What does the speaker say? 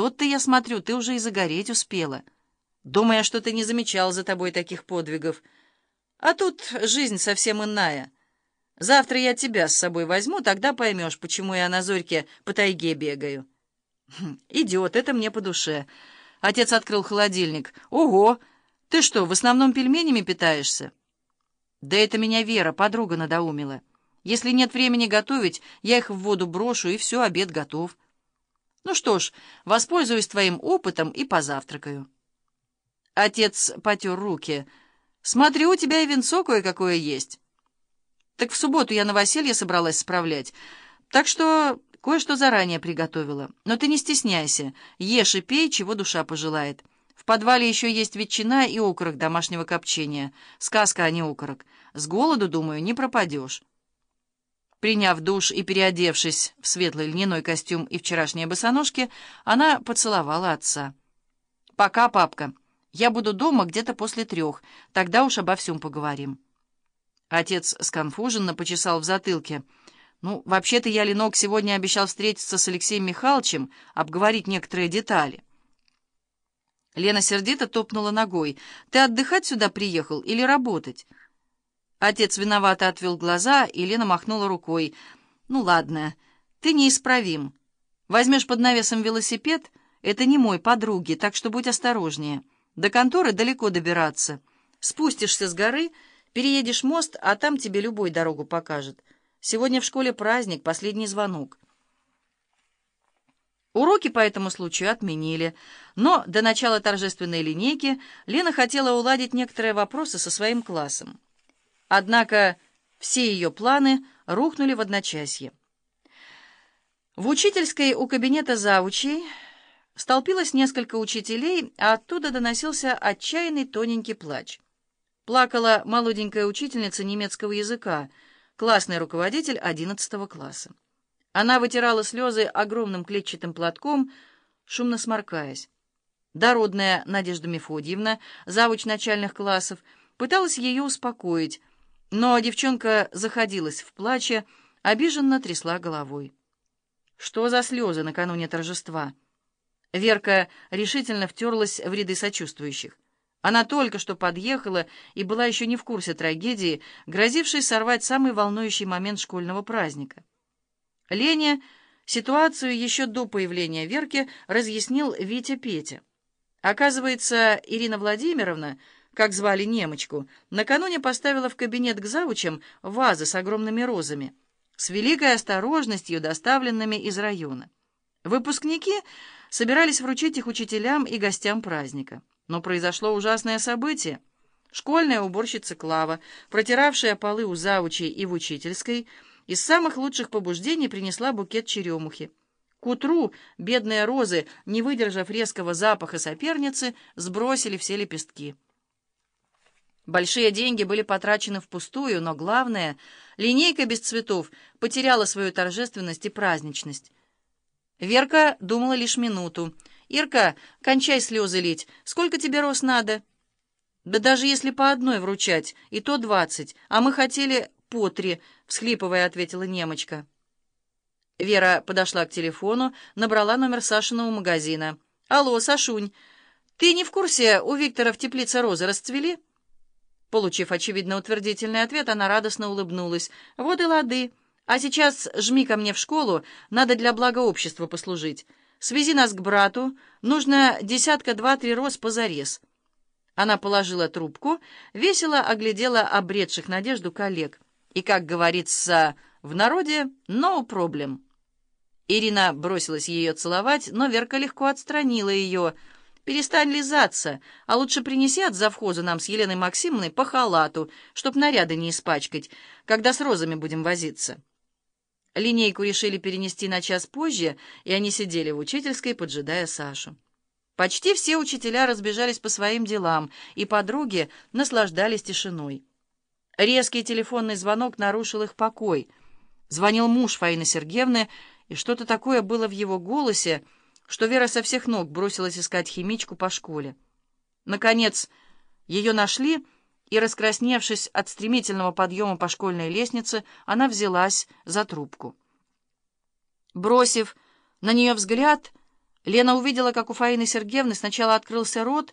тот-то, я смотрю, ты уже и загореть успела. Думая, что ты не замечал за тобой таких подвигов. А тут жизнь совсем иная. Завтра я тебя с собой возьму, тогда поймешь, почему я на зорьке по тайге бегаю. Хм, идет, это мне по душе. Отец открыл холодильник. Ого! Ты что, в основном пельменями питаешься? Да это меня Вера, подруга, надоумила. Если нет времени готовить, я их в воду брошу, и все, обед готов. Ну что ж, воспользуюсь твоим опытом и позавтракаю. Отец потер руки. Смотрю, у тебя и венцо кое-какое есть. Так в субботу я новоселье собралась справлять, так что кое-что заранее приготовила. Но ты не стесняйся, ешь и пей, чего душа пожелает. В подвале еще есть ветчина и окорок домашнего копчения. Сказка, а не окорок. С голоду, думаю, не пропадешь. Приняв душ и переодевшись в светлый льняной костюм и вчерашние босоножки, она поцеловала отца. «Пока, папка. Я буду дома где-то после трех. Тогда уж обо всем поговорим». Отец сконфуженно почесал в затылке. «Ну, вообще-то я, Ленок, сегодня обещал встретиться с Алексеем Михайловичем, обговорить некоторые детали». Лена сердито топнула ногой. «Ты отдыхать сюда приехал или работать?» Отец виновато отвел глаза, и Лена махнула рукой. «Ну ладно, ты неисправим. Возьмешь под навесом велосипед, это не мой подруги, так что будь осторожнее. До конторы далеко добираться. Спустишься с горы, переедешь мост, а там тебе любой дорогу покажет. Сегодня в школе праздник, последний звонок». Уроки по этому случаю отменили, но до начала торжественной линейки Лена хотела уладить некоторые вопросы со своим классом. Однако все ее планы рухнули в одночасье. В учительской у кабинета завучей столпилось несколько учителей, а оттуда доносился отчаянный тоненький плач. Плакала молоденькая учительница немецкого языка, классный руководитель одиннадцатого класса. Она вытирала слезы огромным клетчатым платком, шумно сморкаясь. Дородная Надежда Мефодьевна, завуч начальных классов, пыталась ее успокоить, но девчонка заходилась в плаче, обиженно трясла головой. Что за слезы накануне торжества? Верка решительно втерлась в ряды сочувствующих. Она только что подъехала и была еще не в курсе трагедии, грозившей сорвать самый волнующий момент школьного праздника. Лене ситуацию еще до появления Верки разъяснил Витя Петя. Оказывается, Ирина Владимировна как звали немочку, накануне поставила в кабинет к завучам вазы с огромными розами, с великой осторожностью доставленными из района. Выпускники собирались вручить их учителям и гостям праздника. Но произошло ужасное событие. Школьная уборщица Клава, протиравшая полы у завучей и в учительской, из самых лучших побуждений принесла букет черемухи. К утру бедные розы, не выдержав резкого запаха соперницы, сбросили все лепестки. Большие деньги были потрачены впустую, но главное, линейка без цветов потеряла свою торжественность и праздничность. Верка думала лишь минуту. «Ирка, кончай слезы лить. Сколько тебе роз надо?» «Да даже если по одной вручать, и то двадцать, а мы хотели по три», — всхлипывая ответила немочка. Вера подошла к телефону, набрала номер Сашиного магазина. «Алло, Сашунь, ты не в курсе, у Виктора в теплице розы расцвели?» Получив, очевидно, утвердительный ответ, она радостно улыбнулась. «Вот и лады. А сейчас жми ко мне в школу, надо для блага общества послужить. Свези нас к брату, нужно десятка два-три роз позарез». Она положила трубку, весело оглядела обретших надежду коллег. И, как говорится в народе, «no problem». Ирина бросилась ее целовать, но Верка легко отстранила ее — Перестань лизаться, а лучше принеси от завхоза нам с Еленой Максимовной по халату, чтоб наряды не испачкать, когда с розами будем возиться. Линейку решили перенести на час позже, и они сидели в учительской, поджидая Сашу. Почти все учителя разбежались по своим делам, и подруги наслаждались тишиной. Резкий телефонный звонок нарушил их покой. Звонил муж Фаины Сергеевны, и что-то такое было в его голосе, что Вера со всех ног бросилась искать химичку по школе. Наконец, ее нашли, и, раскрасневшись от стремительного подъема по школьной лестнице, она взялась за трубку. Бросив на нее взгляд, Лена увидела, как у Фаины Сергеевны сначала открылся рот,